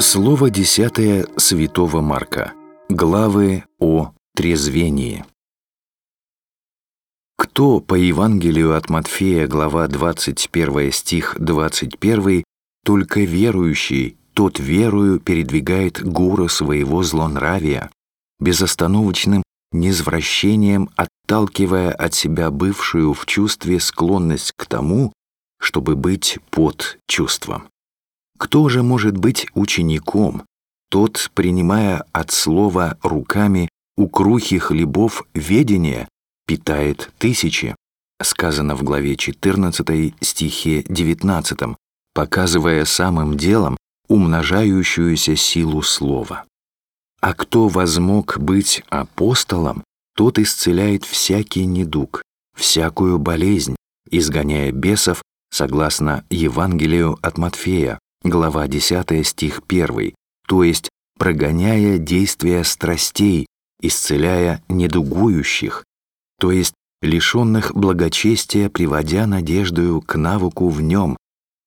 Слово десятое святого Марка. Главы о трезвении. Кто по Евангелию от Матфея, глава 21 стих 21, только верующий, тот верою передвигает горы своего злонравия, безостановочным низвращением отталкивая от себя бывшую в чувстве склонность к тому, чтобы быть под чувством. Кто же может быть учеником? Тот, принимая от слова руками у крухи хлебов ведение, питает тысячи, сказано в главе 14 стихе 19, показывая самым делом умножающуюся силу слова. А кто возмог быть апостолом, тот исцеляет всякий недуг, всякую болезнь, изгоняя бесов, согласно Евангелию от Матфея, глава 10 стих 1, то есть прогоняя действия страстей, исцеляя недугующих, то есть лишенных благочестия, приводя надеждою к навыку в нем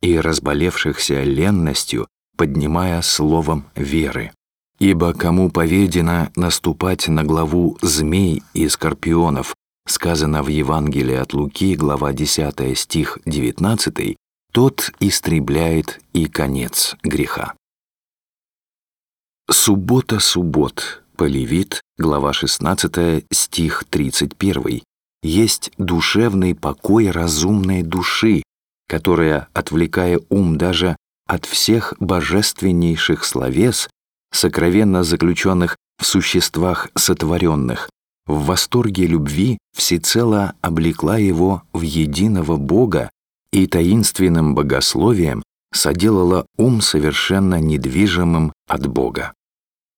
и разболевшихся ленностью, поднимая словом веры. Ибо кому поведено наступать на главу змей и скорпионов, сказано в Евангелии от Луки, глава 10 стих 19, тот истребляет и конец греха. Суббота суббот, Полевит, глава 16, стих 31, есть душевный покой разумной души, которая, отвлекая ум даже от всех божественнейших словес, сокровенно заключенных в существах сотворенных, в восторге любви всецело облекла его в единого Бога и таинственным богословием соделала ум совершенно недвижимым от Бога.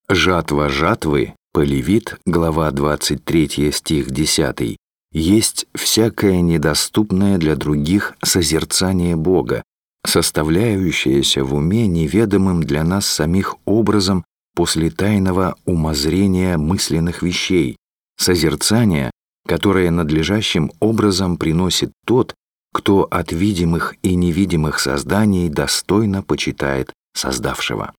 Жатва жатвы, Полевит, глава 23 стих 10, есть всякое недоступное для других созерцание Бога, составляющееся в уме неведомым для нас самих образом после тайного умозрения мысленных вещей, созерцание, которое надлежащим образом приносит тот, кто от видимых и невидимых созданий достойно почитает Создавшего.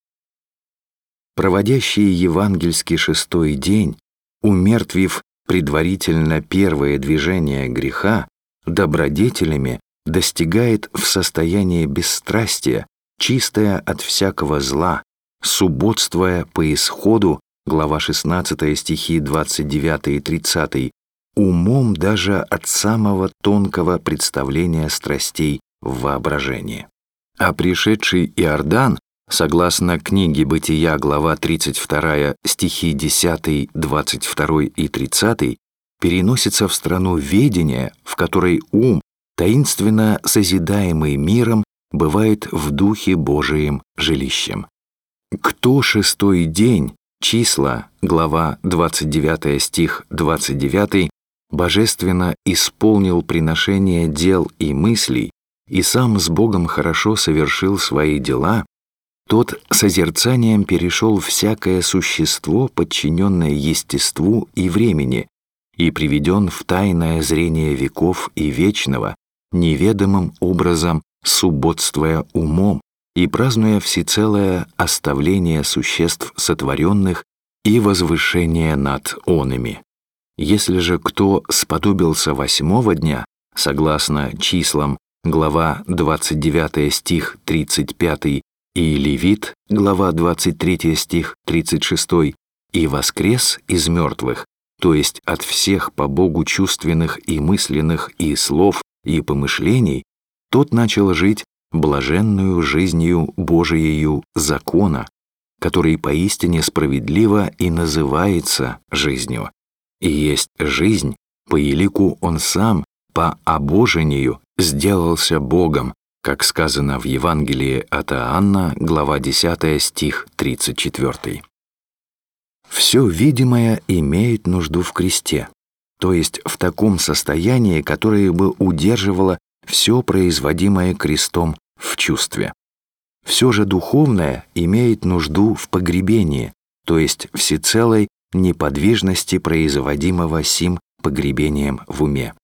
Проводящий евангельский шестой день, умертвив предварительно первое движение греха, добродетелями достигает в состоянии бесстрастия, чистое от всякого зла, субботствуя по исходу, глава 16 стихи 29 и 30, умом даже от самого тонкого представления страстей в воображении. А пришедший Иордан, согласно книге «Бытия», глава 32, стихи 10, 22 и 30, переносится в страну ведения, в которой ум, таинственно созидаемый миром, бывает в Духе Божиим жилищем. Кто шестой день, числа, глава 29 стих 29, божественно исполнил приношение дел и мыслей и сам с Богом хорошо совершил свои дела, тот созерцанием перешел всякое существо, подчиненное естеству и времени, и приведен в тайное зрение веков и вечного, неведомым образом субботствуя умом, и празднуя всецелое оставление существ сотворенных и возвышение над онами. Если же кто сподобился восьмого дня, согласно числам глава 29 стих 35 и Левит, глава 23 стих 36, и воскрес из мертвых, то есть от всех по Богу чувственных и мысленных и слов и помышлений, тот начал жить блаженную жизнью Божиею закона, который поистине справедливо и называется жизнью. И есть жизнь, по елику он сам, по обожению, сделался Богом, как сказано в Евангелии от Иоанна, глава 10, стих 34. Все видимое имеет нужду в кресте, то есть в таком состоянии, которое бы удерживало все производимое крестом в чувстве. Все же духовное имеет нужду в погребении, то есть всецелой неподвижности производимого сим погребением в уме.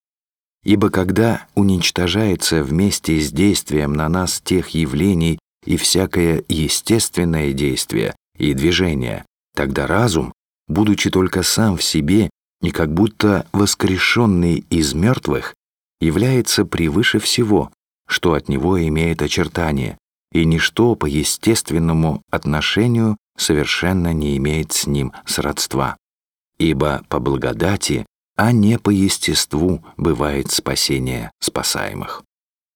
Ибо когда уничтожается вместе с действием на нас тех явлений и всякое естественное действие и движение, тогда разум, будучи только сам в себе и как будто воскрешенный из мертвых, является превыше всего, что от него имеет очертание, и ничто по естественному отношению совершенно не имеет с ним сродства. Ибо по благодати, а не по естеству бывает спасение спасаемых.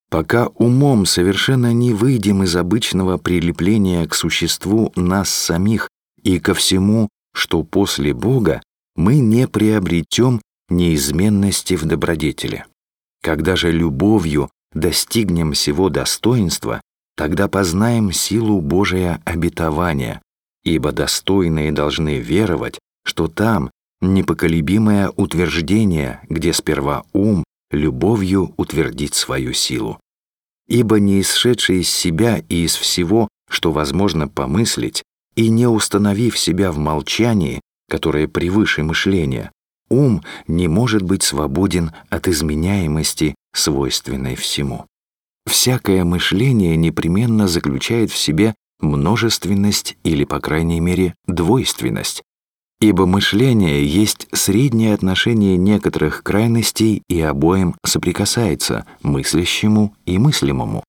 Пока умом совершенно не выйдем из обычного прилепления к существу нас самих и ко всему, что после Бога, мы не приобретем неизменности в добродетели. Когда же любовью достигнем всего достоинства, тогда познаем силу Божия обетования, ибо достойные должны веровать, что там непоколебимое утверждение, где сперва ум любовью утвердит свою силу. Ибо не исшедший из себя и из всего, что возможно помыслить, и не установив себя в молчании, которое превыше мышления, ум не может быть свободен от изменяемости, свойственной всему. Всякое мышление непременно заключает в себе множественность или, по крайней мере, двойственность, ибо мышление есть среднее отношение некоторых крайностей и обоим соприкасается мыслящему и мыслимому.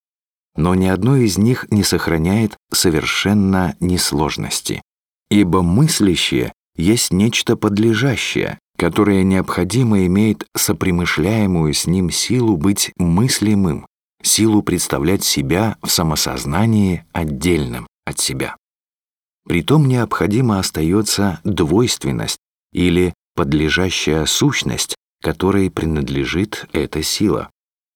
Но ни одно из них не сохраняет совершенно несложности, ибо мыслящее есть нечто подлежащее, которое необходимо имеет сопримышляемую с ним силу быть мыслимым, силу представлять себя в самосознании отдельным от себя. Притом необходимо остается двойственность или подлежащая сущность, которой принадлежит эта сила.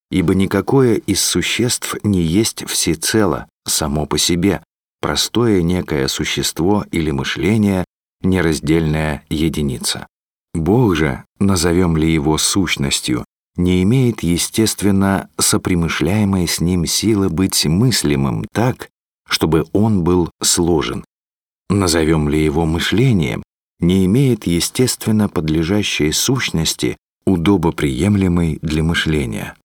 Ибо никакое из существ не есть всецело, само по себе, простое некое существо или мышление, нераздельная единица. Бог же, назовем ли его сущностью, не имеет, естественно, сопримышляемой с ним силы быть мыслимым так, чтобы он был сложен. Назовем ли его мышлением, не имеет, естественно, подлежащей сущности, удобоприемлемой для мышления.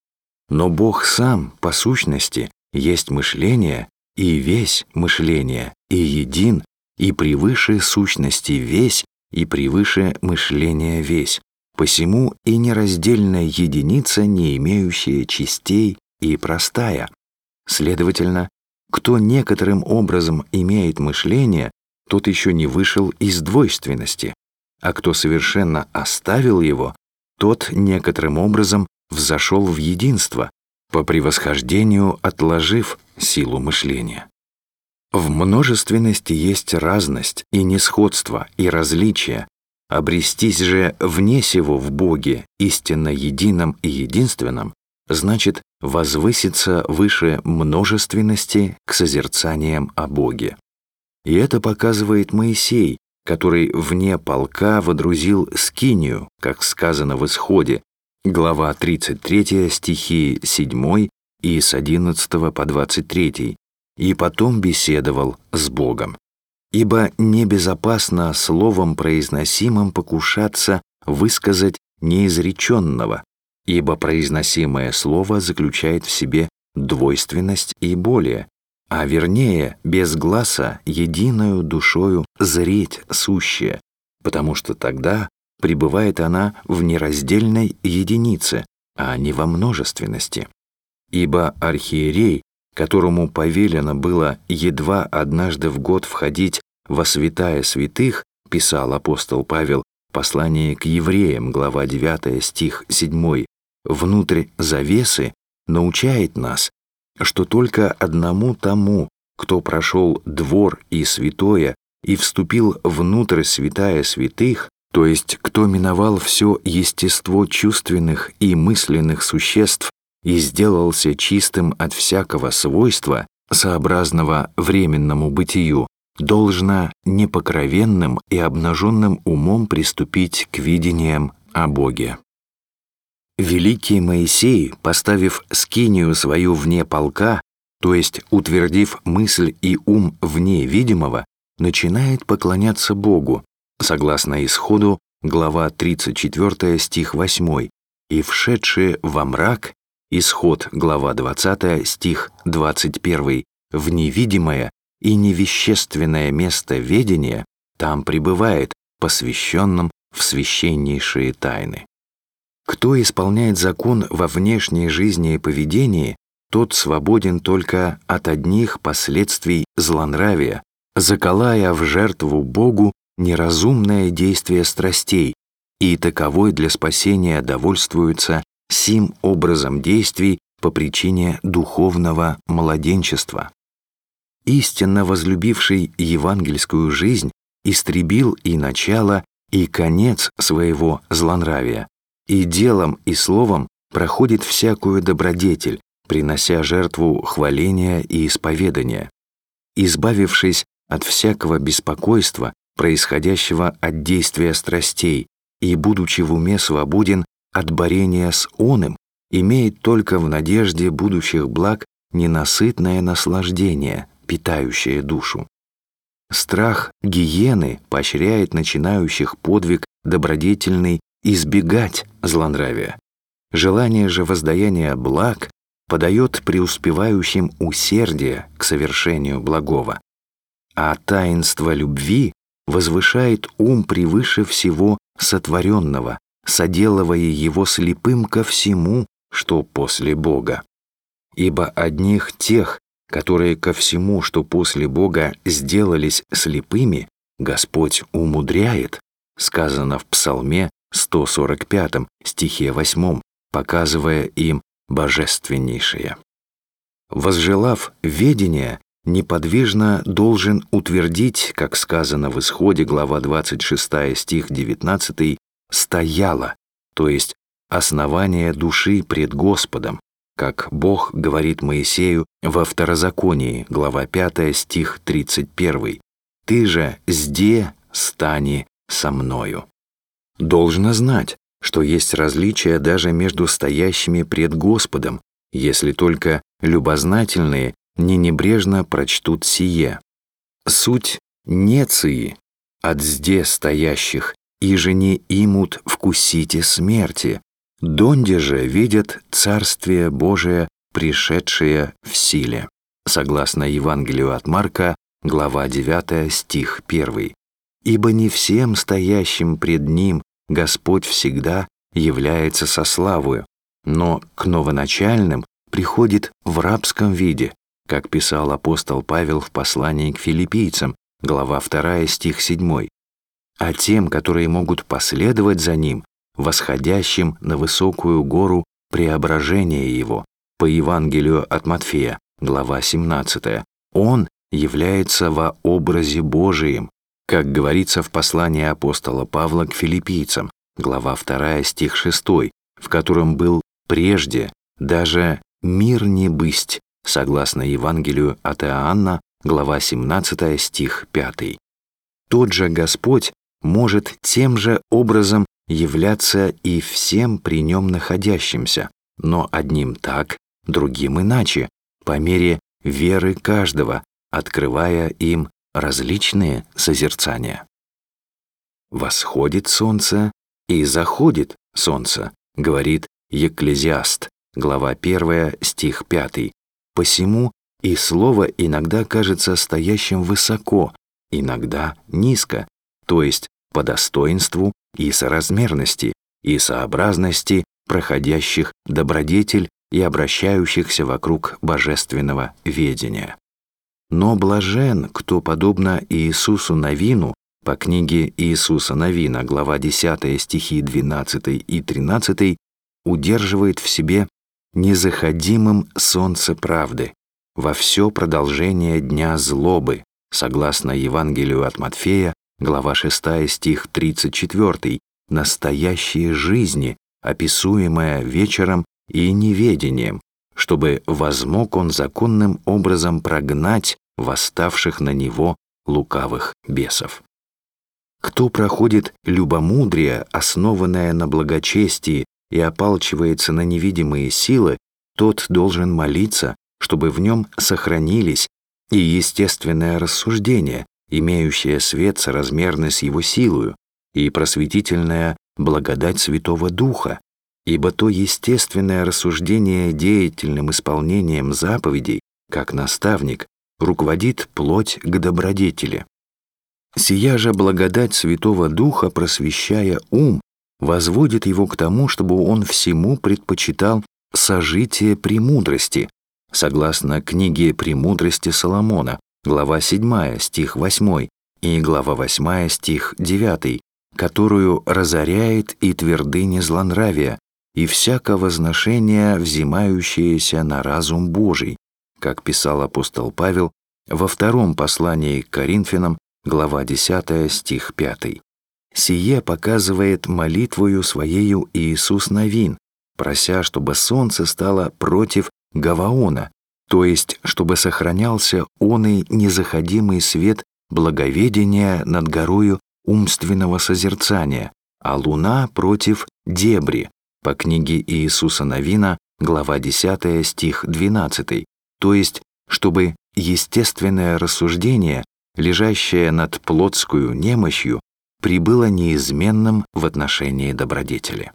Но Бог сам, по сущности, есть мышление, и весь мышление, и един, и превыше сущности весь, и превыше мышления весь, посему и нераздельная единица, не имеющая частей и простая. Следовательно, кто некоторым образом имеет мышление, тот еще не вышел из двойственности, а кто совершенно оставил его, тот некоторым образом взошел в единство, по превосхождению отложив силу мышления. В множественности есть разность и несходство, и различия. Обрестись же вне сего в Боге, истинно едином и единственном, значит возвыситься выше множественности к созерцаниям о Боге. И это показывает Моисей, который вне полка водрузил скинию, как сказано в Исходе, глава 33 стихи 7 и с 11 по 23, и потом беседовал с Богом. Ибо небезопасно словом произносимым покушаться высказать неизреченного, ибо произносимое слово заключает в себе двойственность и более, а вернее, без глаза единую душою зреть сущее, потому что тогда пребывает она в нераздельной единице, а не во множественности. Ибо архиерей которому повелено было едва однажды в год входить во святая святых, писал апостол Павел в послании к евреям, глава 9, стих 7, внутрь завесы, научает нас, что только одному тому, кто прошел двор и святое и вступил внутрь святая святых, то есть кто миновал все естество чувственных и мысленных существ и сделался чистым от всякого свойства, сообразного временному бытию, должно непокровенным и обнаженным умом приступить к видениям о Боге. Великий Моисей, поставив скинию свою вне полка, то есть утвердив мысль и ум вне видимого, начинает поклоняться Богу, согласно исходу, глава 34 стих 8, и вшедшие во мрак Исход, глава 20, стих 21, в невидимое и невещественное место ведения, там пребывает, посвященным в священнейшие тайны. Кто исполняет закон во внешней жизни и поведении, тот свободен только от одних последствий злонравия, заколая в жертву Богу неразумное действие страстей, и таковой для спасения довольствуется сим образом действий по причине духовного младенчества. Истинно возлюбивший евангельскую жизнь истребил и начало, и конец своего злонравия, и делом и словом проходит всякую добродетель, принося жертву хваления и исповедания. Избавившись от всякого беспокойства, происходящего от действия страстей, и, будучи в уме свободен от борения с оным, имеет только в надежде будущих благ ненасытное наслаждение, питающее душу. Страх гиены поощряет начинающих подвиг добродетельный избегать злонравия. Желание же воздаяния благ подает преуспевающим усердие к совершению благого. А таинство любви возвышает ум превыше всего сотворенного, соделывая его слепым ко всему, что после Бога. Ибо одних тех, которые ко всему, что после Бога сделались слепыми, Господь умудряет, сказано в Псалме 145 стихе 8, показывая им божественнейшее. Возжелав ведения, неподвижно должен утвердить, как сказано в Исходе, глава 26 стих 19, «стояла», то есть основание души пред Господом, как Бог говорит Моисею во Второзаконии, глава 5 стих 31, «Ты же сде стани со мною». Должно знать, что есть различия даже между стоящими пред Господом, если только любознательные не небрежно прочтут сие. Суть неции от зде стоящих, и же не имут вкусите смерти, донде же видят Царствие Божие, пришедшее в силе. Согласно Евангелию от Марка, глава 9, стих 1. «Ибо не всем стоящим пред Ним Господь всегда является со славою, но к новоначальным приходит в рабском виде, как писал апостол Павел в послании к филиппийцам, глава 2, стих 7, а тем, которые могут последовать за ним, восходящим на высокую гору преображения его, по Евангелию от Матфея, глава 17, он является во образе Божием, как говорится в послании апостола Павла к филиппийцам, глава 2, стих 6, в котором был прежде даже «мир не бысть», согласно Евангелию от Иоанна, глава 17, стих 5. Тот же Господь может тем же образом являться и всем при нем находящимся, но одним так, другим иначе, по мере веры каждого, открывая им различные созерцания. «Восходит солнце и заходит солнце», говорит Екклезиаст, глава 1, стих 5. Посему и слово иногда кажется стоящим высоко, иногда низко, то есть по достоинству и соразмерности, и сообразности проходящих добродетель и обращающихся вокруг божественного ведения. Но блажен, кто, подобно Иисусу Навину, по книге Иисуса Навина, глава 10 стихи 12 и 13, удерживает в себе незаходимым солнце правды во все продолжение дня злобы, согласно Евангелию от Матфея, глава 6 стих 34, настоящей жизни, описуемая вечером и неведением, чтобы возмог он законным образом прогнать восставших на него лукавых бесов. Кто проходит любомудрие, основанное на благочестии, и опалчивается на невидимые силы, тот должен молиться, чтобы в нем сохранились и естественное рассуждение, имеющее свет соразмерный с его силою, и просветительная благодать Святого Духа, ибо то естественное рассуждение деятельным исполнением заповедей, как наставник, руководит плоть к добродетели. Сия же благодать Святого Духа, просвещая ум, возводит его к тому, чтобы он всему предпочитал сожитие премудрости, согласно книге «Премудрости Соломона», глава 7, стих 8 и глава 8, стих 9, которую разоряет и твердыни злонравия, и всякое возношение, взимающееся на разум Божий, как писал апостол Павел во втором послании к Коринфянам, глава 10, стих 5. «Сие показывает молитвою Своею Иисус Новин, прося, чтобы солнце стало против Гаваона, то есть чтобы сохранялся он и незаходимый свет благоведения над горою умственного созерцания, а луна против дебри, по книге Иисуса Новина, глава 10, стих 12, то есть чтобы естественное рассуждение, лежащее над плотскую немощью, прибыло неизменным в отношении добродетели.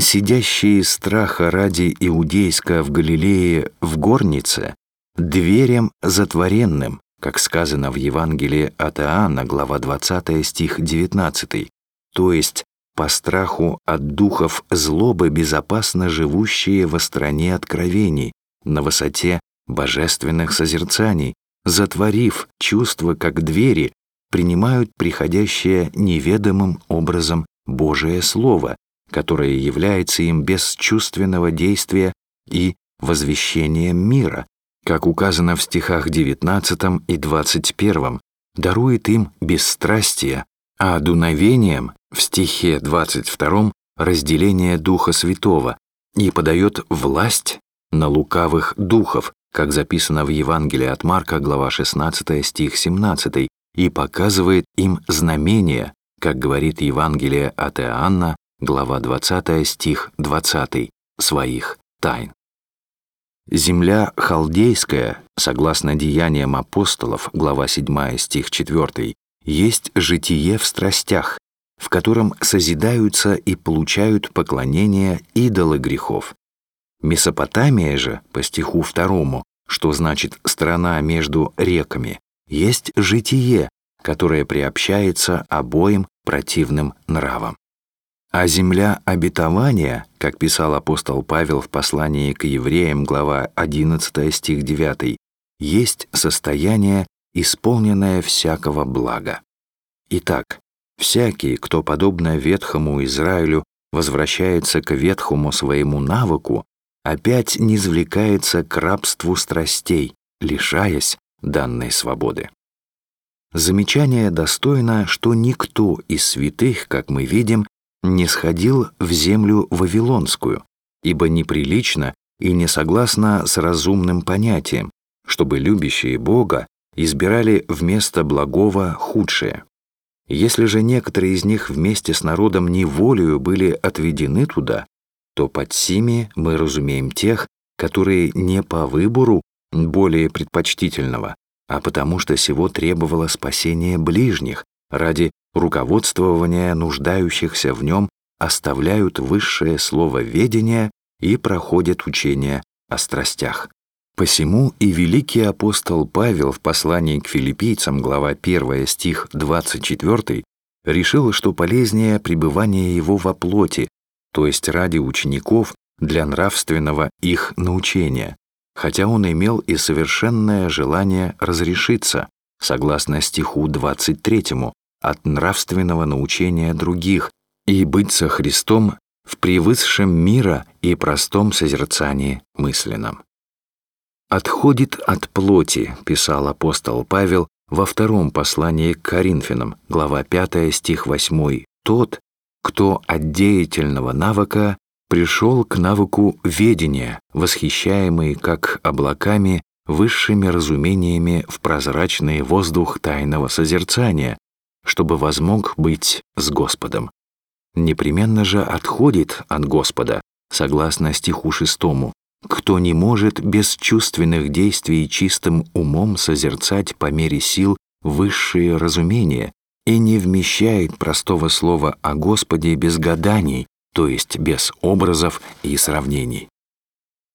Сидящие страха ради иудейска в Галилее в горнице, дверям затворенным, как сказано в Евангелии от Иоанна, глава 20, стих 19, то есть по страху от духов злобы безопасно живущие во стране откровений, на высоте божественных созерцаний, затворив чувства как двери, принимают приходящее неведомым образом Божие Слово, которое является им без чувственного действия и возвещением мира, как указано в стихах 19 и 21, дарует им бесстрастие, а дуновением в стихе 22 разделение Духа Святого и подает власть на лукавых духов, как записано в Евангелии от Марка, глава 16, стих 17, и показывает им знамения, как говорит Евангелие от Иоанна, глава 20, стих 20, своих тайн. Земля халдейская, согласно деяниям апостолов, глава 7, стих 4, есть житие в страстях, в котором созидаются и получают поклонение идолы грехов. Месопотамия же, по стиху второму, что значит «страна между реками», есть житие, которое приобщается обоим противным нравам. А земля обетования, как писал апостол Павел в послании к евреям, глава 11 стих 9, есть состояние, исполненное всякого блага. Итак, всякий, кто, подобно ветхому Израилю, возвращается к ветхому своему навыку, опять низвлекается к рабству страстей, лишаясь данной свободы. Замечание достойно, что никто из святых, как мы видим, не сходил в землю Вавилонскую, ибо неприлично и не согласно с разумным понятием, чтобы любящие Бога избирали вместо благого худшее. Если же некоторые из них вместе с народом неволею были отведены туда, то под сими мы разумеем тех, которые не по выбору более предпочтительного, а потому что сего требовало спасения ближних, ради руководствования нуждающихся в нем оставляют высшее слово ведения и проходят учение о страстях. Посему и великий апостол Павел в послании к филиппийцам, глава 1, стих 24, решил, что полезнее пребывание его во плоти, то есть ради учеников для нравственного их научения, хотя он имел и совершенное желание разрешиться, согласно стиху 23, от нравственного научения других и быть со Христом в превысшем мира и простом созерцании мысленном. «Отходит от плоти», — писал апостол Павел во втором послании к Коринфянам, глава 5, стих 8, «тот, кто от деятельного навыка пришел к навыку ведения, восхищаемый как облаками высшими разумениями в прозрачный воздух тайного созерцания, чтобы возмог быть с Господом. Непременно же отходит от Господа, согласно стиху шестому, кто не может без чувственных действий чистым умом созерцать по мере сил высшие разумения и не вмещает простого слова о Господе без гаданий, то есть без образов и сравнений.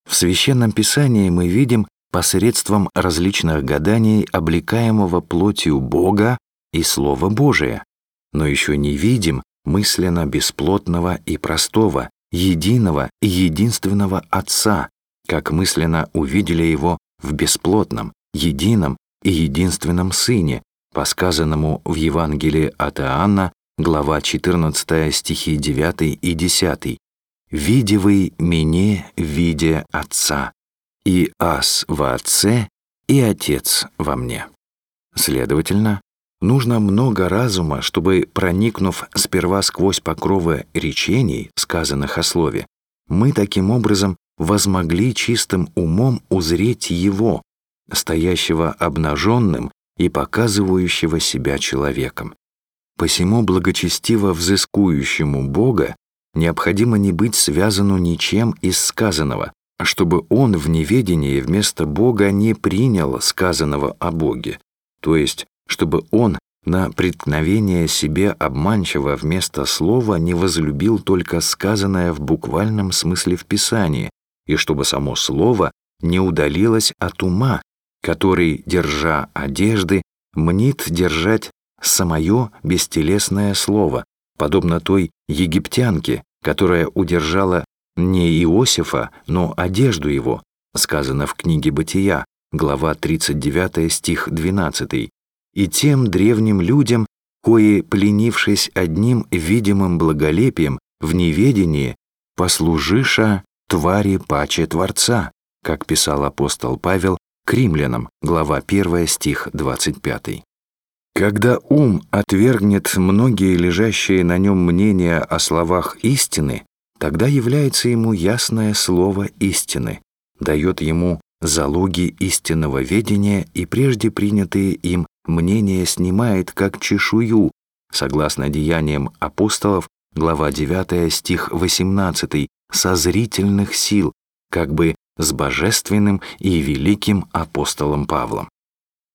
В Священном Писании мы видим, посредством различных гаданий, облекаемого плотью Бога и Слова Божия, но еще не видим мысленно бесплотного и простого, единого и единственного Отца, как мысленно увидели Его в бесплотном, едином и единственном Сыне, по сказанному в Евангелии от Иоанна, глава 14, стихи 9 и 10. «Види вы мне, видя Отца, и Ас во Отце, и Отец во мне». Следовательно, нужно много разума, чтобы, проникнув сперва сквозь покровы речений, сказанных о Слове, мы таким образом возмогли чистым умом узреть Его, стоящего обнаженным и показывающего себя человеком. Посему благочестиво взыскующему Бога необходимо не быть связану ничем из сказанного, чтобы он в неведении вместо Бога не принял сказанного о Боге, то есть чтобы он на преткновение себе обманчиво вместо слова не возлюбил только сказанное в буквальном смысле в Писании, и чтобы само слово не удалилось от ума, который, держа одежды, мнит держать самое бестелесное слово, подобно той египтянке, которая удержала не Иосифа, но одежду его, сказано в книге «Бытия», глава 39, стих 12, и тем древним людям, кои, пленившись одним видимым благолепием в неведении, послужиша твари паче Творца, как писал апостол Павел к римлянам, глава 1, стих 25. Когда ум отвергнет многие лежащие на нем мнения о словах истины, тогда является ему ясное слово истины, дает ему залоги истинного ведения и прежде принятые им мнения снимает как чешую, согласно деяниям апостолов, глава 9, стих 18, со зрительных сил, как бы с божественным и великим апостолом Павлом.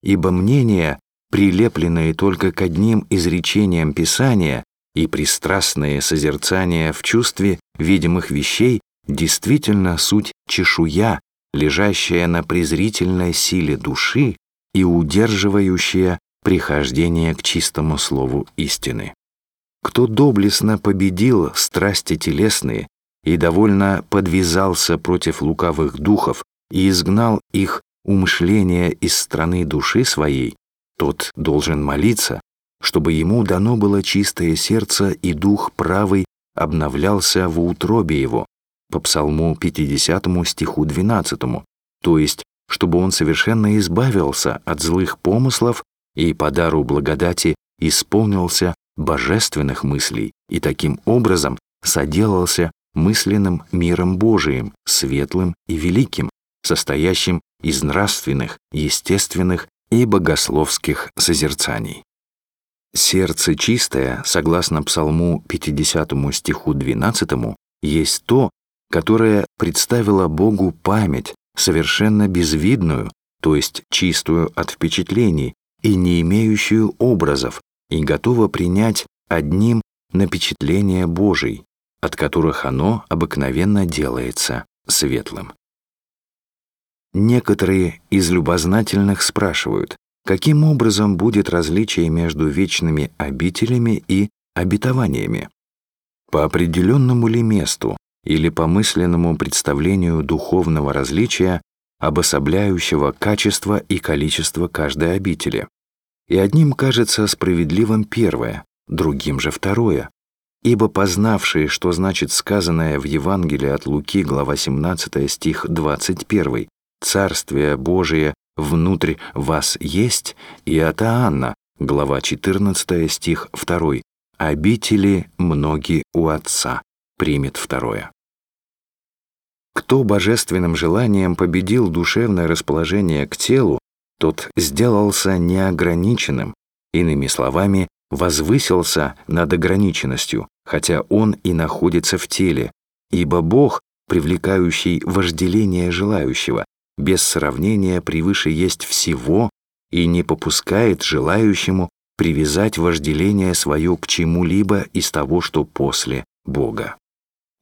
Ибо мнения, прилепленные только к одним изречениям Писания и пристрастные созерцания в чувстве видимых вещей, действительно суть чешуя, лежащая на презрительной силе души и удерживающая прихождение к чистому слову истины. Кто доблестно победил страсти телесные и довольно подвязался против лукавых духов и изгнал их умышления из страны души своей, тот должен молиться, чтобы ему дано было чистое сердце и дух правый обновлялся в утробе его, по Псалму 50 стиху 12, то есть, чтобы он совершенно избавился от злых помыслов и по дару благодати исполнился божественных мыслей и таким образом соделался мысленным миром Божиим, светлым и великим, состоящим из нравственных, естественных и богословских созерцаний. Сердце чистое, согласно Псалму 50 стиху 12, есть то, которое представило Богу память, совершенно безвидную, то есть чистую от впечатлений и не имеющую образов, и готово принять одним напечатление Божий, от которых оно обыкновенно делается светлым. Некоторые из любознательных спрашивают, каким образом будет различие между вечными обителями и обетованиями? По определенному ли месту или по мысленному представлению духовного различия, обособляющего качество и количество каждой обители? И одним кажется справедливым первое, другим же второе, Ибо познавшие, что значит сказанное в Евангелии от Луки, глава 17, стих 21, «Царствие Божие внутрь вас есть», и от Иоанна, глава 14, стих 2, «Обители многие у Отца», примет второе. Кто божественным желанием победил душевное расположение к телу, тот сделался неограниченным, иными словами, возвысился над ограниченностью, хотя он и находится в теле, ибо Бог, привлекающий вожделение желающего, без сравнения превыше есть всего и не попускает желающему привязать вожделение свое к чему-либо из того, что после Бога.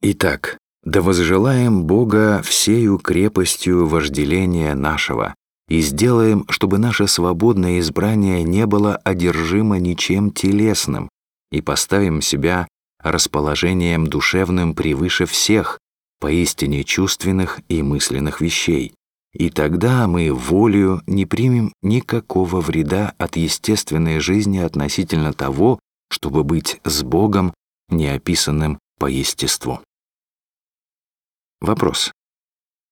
Итак, Да возжелаем Бога всею крепостью вожделения нашего и сделаем, чтобы наше свободное избрание не было одержимо ничем телесным, и поставим себя расположением душевным превыше всех, поистине чувственных и мысленных вещей. И тогда мы волею не примем никакого вреда от естественной жизни относительно того, чтобы быть с Богом, неописанным по естеству. Вопрос.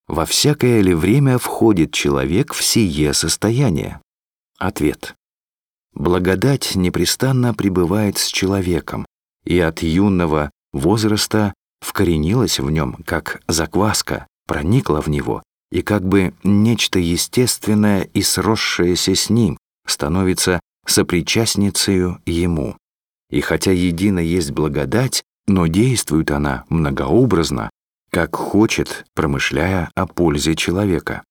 Во всякое ли время входит человек в сие состояние? Ответ. Благодать непрестанно пребывает с человеком, и от юного возраста вкоренилась в нем, как закваска, проникла в него, и как бы нечто естественное и сросшееся с ним становится сопричастницею ему. И хотя едино есть благодать, но действует она многообразно, как хочет, промышляя о пользе человека.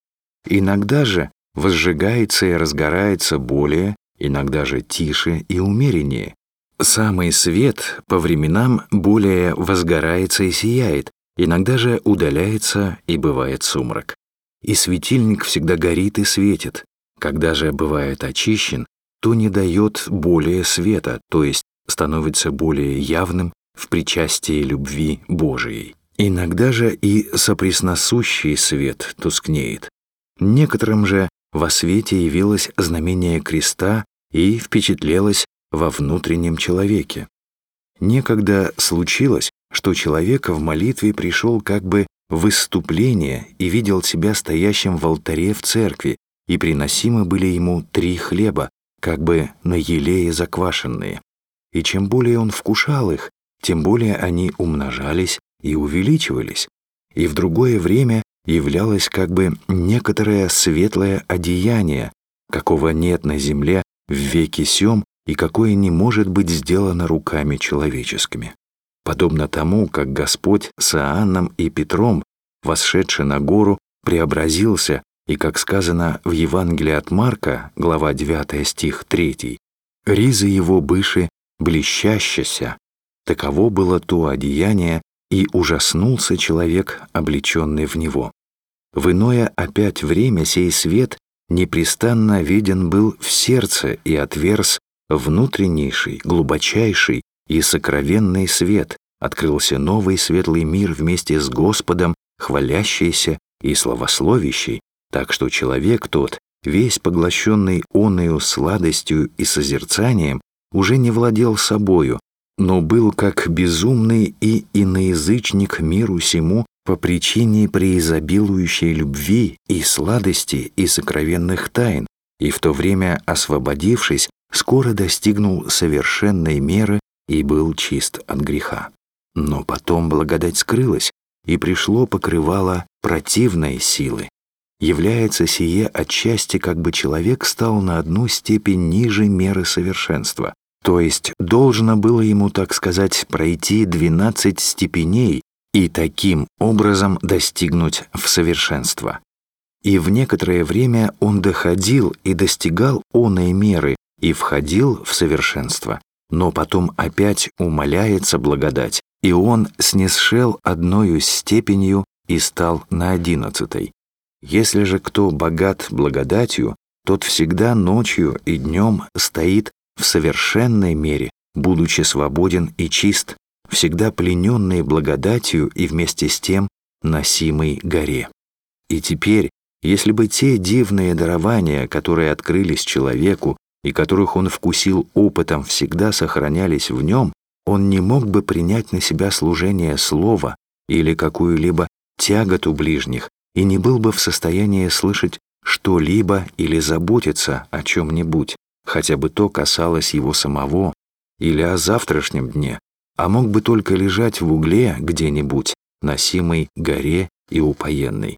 Иногда же возжигается и разгорается более, иногда же тише и умереннее. Самый свет по временам более возгорается и сияет, иногда же удаляется и бывает сумрак. И светильник всегда горит и светит. Когда же бывает очищен, то не дает более света, то есть становится более явным в причастии любви Божией. Иногда же и сопресносущий свет тускнеет. Некоторым же во свете явилось знамение креста и впечатлелось во внутреннем человеке. Некогда случилось, что человек в молитве пришел как бы в выступление и видел себя стоящим в алтаре в церкви, и приносимы были ему три хлеба, как бы на елее заквашенные. И чем более он вкушал их, тем более они умножались и увеличивались, и в другое время являлось как бы некоторое светлое одеяние, какого нет на земле в веке сём и какое не может быть сделано руками человеческими. Подобно тому, как Господь с Иоанном и Петром, восшедший на гору, преобразился, и, как сказано в Евангелии от Марка, глава 9 стих 3, «Ризы его быши блещащися, таково было то одеяние, и ужаснулся человек, облеченный в него. В иное опять время сей свет непрестанно виден был в сердце и отверз внутреннейший, глубочайший и сокровенный свет, открылся новый светлый мир вместе с Господом, хвалящийся и славословящий, так что человек тот, весь поглощенный оною сладостью и созерцанием, уже не владел собою, но был как безумный и иноязычник миру сему по причине преизобилующей любви и сладости и сокровенных тайн, и в то время, освободившись, скоро достигнул совершенной меры и был чист от греха. Но потом благодать скрылась, и пришло покрывало противной силы. Является сие отчасти, как бы человек стал на одну степень ниже меры совершенства, то есть должно было ему, так сказать, пройти 12 степеней и таким образом достигнуть в совершенство. И в некоторое время он доходил и достигал оной меры и входил в совершенство, но потом опять умоляется благодать, и он снесшел одною степенью и стал на одиннадцатой. Если же кто богат благодатью, тот всегда ночью и днем стоит в совершенной мере, будучи свободен и чист, всегда плененный благодатью и вместе с тем носимый горе. И теперь, если бы те дивные дарования, которые открылись человеку и которых он вкусил опытом, всегда сохранялись в нем, он не мог бы принять на себя служение слова или какую-либо тяготу ближних и не был бы в состоянии слышать что-либо или заботиться о чем-нибудь, хотя бы то касалось его самого или о завтрашнем дне, а мог бы только лежать в угле где-нибудь, носимой горе и упоенной.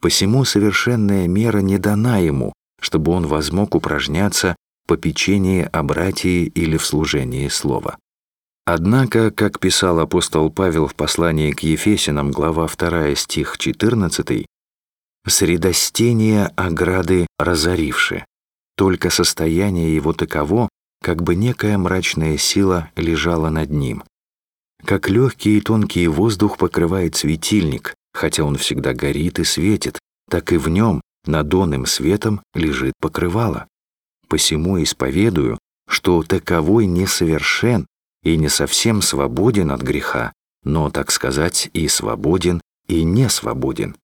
Посему совершенная мера не дана ему, чтобы он возмог упражняться по печении о братии или в служении слова. Однако, как писал апостол Павел в послании к Ефесинам, глава 2, стих 14, «Средостение ограды разоривши, только состояние его таково, как бы некая мрачная сила лежала над ним. как легкий и тонкий воздух покрывает светильник, хотя он всегда горит и светит, так и в нем над онным светом лежит покрывало. Посему исповедую, что таковой несовершен и не совсем свободен от греха, но, так сказать, и свободен, и не свободен.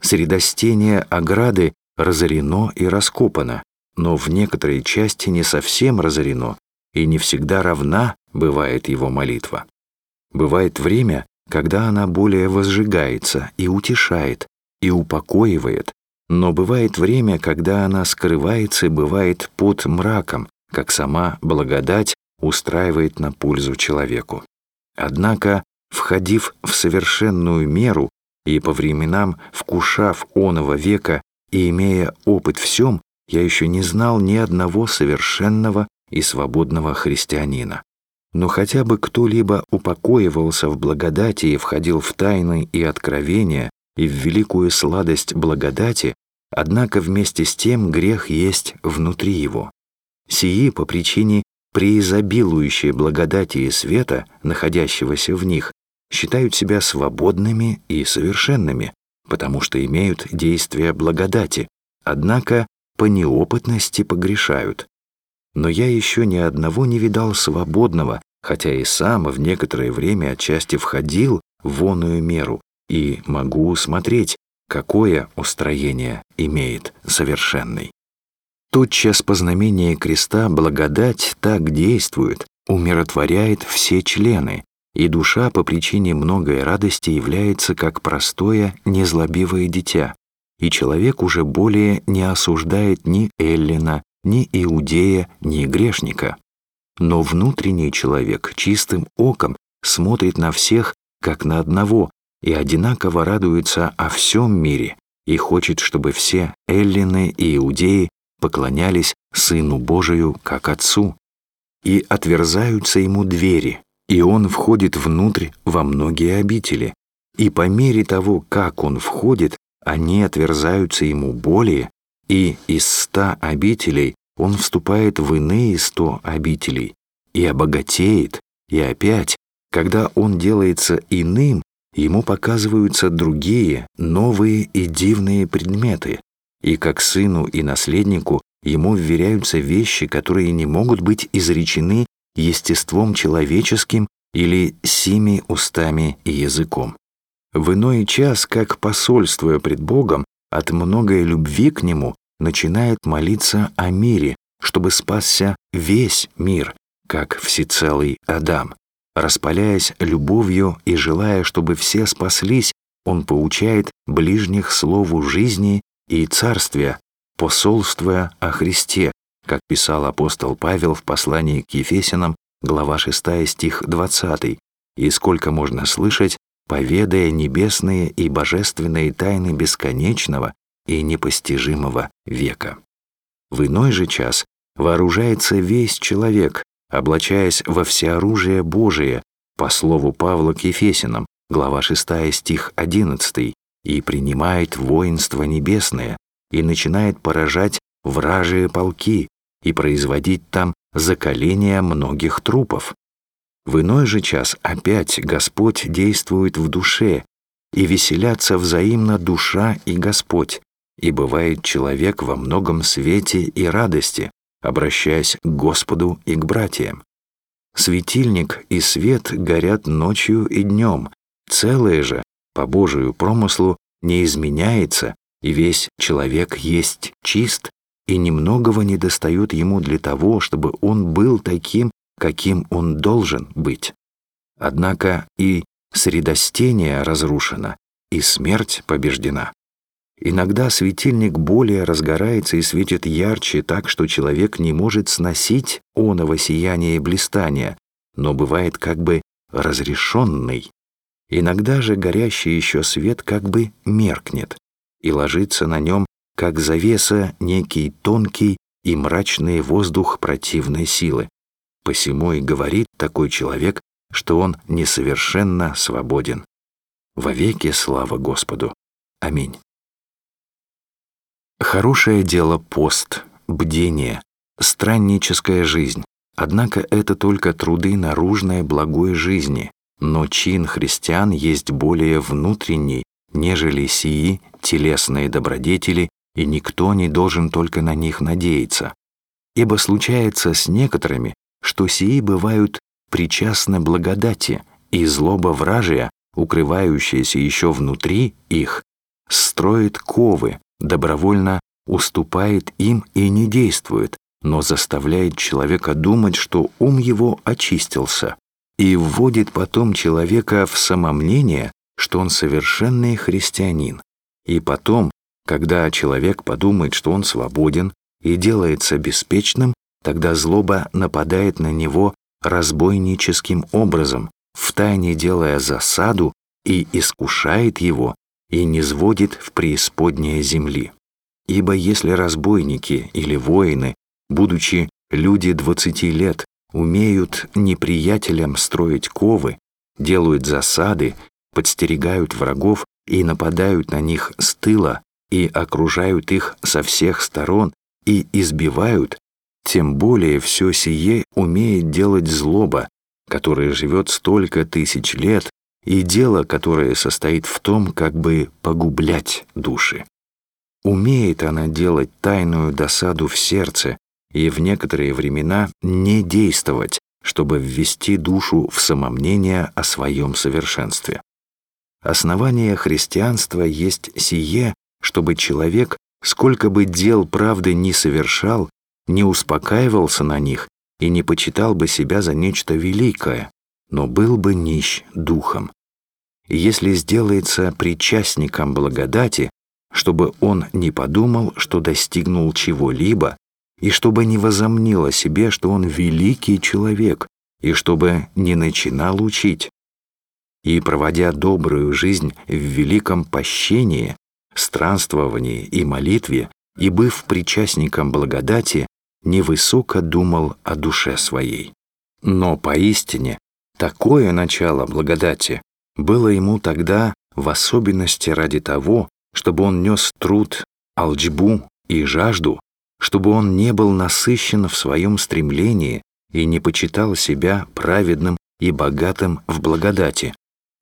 Средостение ограды разорено и раскопано, но в некоторой части не совсем разорено, и не всегда равна бывает его молитва. Бывает время, когда она более возжигается и утешает, и упокоивает, но бывает время, когда она скрывается и бывает под мраком, как сама благодать устраивает на пользу человеку. Однако, входив в совершенную меру и по временам вкушав оного века и имея опыт всем, я еще не знал ни одного совершенного и свободного христианина. Но хотя бы кто-либо упокоивался в благодати и входил в тайны и откровения и в великую сладость благодати, однако вместе с тем грех есть внутри его. Сии по причине преизобилующей благодати и света, находящегося в них, считают себя свободными и совершенными, потому что имеют действие благодати, однако по неопытности погрешают. Но я еще ни одного не видал свободного, хотя и сам в некоторое время отчасти входил в воную меру и могу усмотреть, какое устроение имеет совершенный. Тотчас по знамении креста благодать так действует, умиротворяет все члены, и душа по причине многой радости является как простое, незлобивое дитя, и человек уже более не осуждает ни Эллина, ни Иудея, ни грешника. Но внутренний человек чистым оком смотрит на всех, как на одного, и одинаково радуется о всем мире, и хочет, чтобы все эллины и иудеи поклонялись Сыну Божию как Отцу, и отверзаются ему двери, и он входит внутрь во многие обители, и по мере того, как он входит, они отверзаются ему более, и из ста обителей он вступает в иные сто обителей, и обогатеет, и опять, когда он делается иным, ему показываются другие, новые и дивные предметы, и как сыну и наследнику ему вверяются вещи, которые не могут быть изречены естеством человеческим или сими устами и языком. В иной час, как посольствуя пред Богом, от многой любви к Нему начинает молиться о мире, чтобы спасся весь мир, как всецелый Адам. Распаляясь любовью и желая, чтобы все спаслись, он поучает ближних слову жизни и царствия, посолствуя о Христе, как писал апостол Павел в послании к Ефесянам, глава 6, стих 20, и сколько можно слышать, поведая небесные и божественные тайны бесконечного и непостижимого века. В иной же час вооружается весь человек, облачаясь во всеоружие Божие, по слову Павла к Ефесинам, глава 6 стих 11, и принимает воинство небесное, и начинает поражать вражие полки и производить там закаление многих трупов. В иной же час опять Господь действует в душе, и веселятся взаимно душа и Господь, и бывает человек во многом свете и радости, обращаясь к Господу и к братьям. Светильник и свет горят ночью и днем, целое же, по Божию промыслу, не изменяется, и весь человек есть чист, и немногого не достает ему для того, чтобы он был таким, каким он должен быть. Однако и средостение разрушено, и смерть побеждена. Иногда светильник более разгорается и светит ярче так, что человек не может сносить оного сияния и блистания, но бывает как бы разрешенный. Иногда же горящий еще свет как бы меркнет, и ложится на нем, как завеса, некий тонкий и мрачный воздух противной силы. Посему и говорит такой человек, что он несовершенно свободен. Вовеки слава Господу. Аминь. Хорошее дело пост, бдение, странническая жизнь, однако это только труды наружной благой жизни, но чин христиан есть более внутренний, нежели сии телесные добродетели, и никто не должен только на них надеяться. Ибо случается с некоторыми, что сии бывают причастны благодати, и злоба вражия, укрывающаяся еще внутри их, строит ковы, добровольно уступает им и не действует, но заставляет человека думать, что ум его очистился, и вводит потом человека в самомнение, что он совершенный христианин. И потом, когда человек подумает, что он свободен и делается беспечным, тогда злоба нападает на него разбойническим образом, втайне делая засаду и искушает его, и не сводит в преисподнее земли. Ибо если разбойники или воины, будучи люди двадцати лет, умеют неприятелям строить ковы, делают засады, подстерегают врагов и нападают на них с тыла, и окружают их со всех сторон, и избивают, тем более все сие умеет делать злоба, которая живет столько тысяч лет, и дело, которое состоит в том, как бы погублять души. Умеет она делать тайную досаду в сердце и в некоторые времена не действовать, чтобы ввести душу в самомнение о своем совершенстве. Основание христианства есть сие, чтобы человек, сколько бы дел правды не совершал, не успокаивался на них и не почитал бы себя за нечто великое, но был бы нищ духом. Если сделается причастником благодати, чтобы он не подумал, что достигнул чего-либо, и чтобы не возомнил о себе, что он великий человек, и чтобы не начинал учить. И, проводя добрую жизнь в великом пощении, странствовании и молитве, и быв причастником благодати, невысоко думал о душе своей. Но поистине такое начало благодати было ему тогда в особенности ради того, чтобы он нес труд, алчбу и жажду, чтобы он не был насыщен в своем стремлении и не почитал себя праведным и богатым в благодати,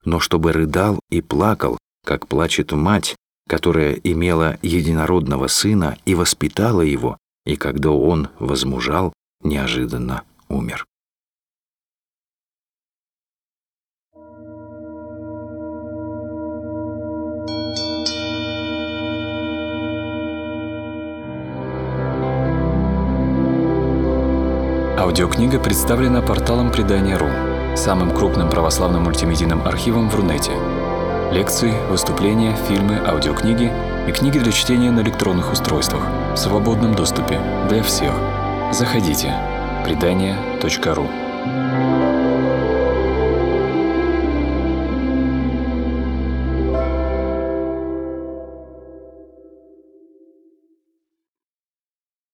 но чтобы рыдал и плакал, как плачет мать, которая имела единородного сына и воспитала его, и когда он возмужал, неожиданно умер. Аудиокнига представлена порталом Предания.ру, самым крупным православным мультимедийным архивом в Рунете. Лекции, выступления, фильмы, аудиокниги и книги для чтения на электронных устройствах в свободном доступе для всех. Заходите. Предания.ру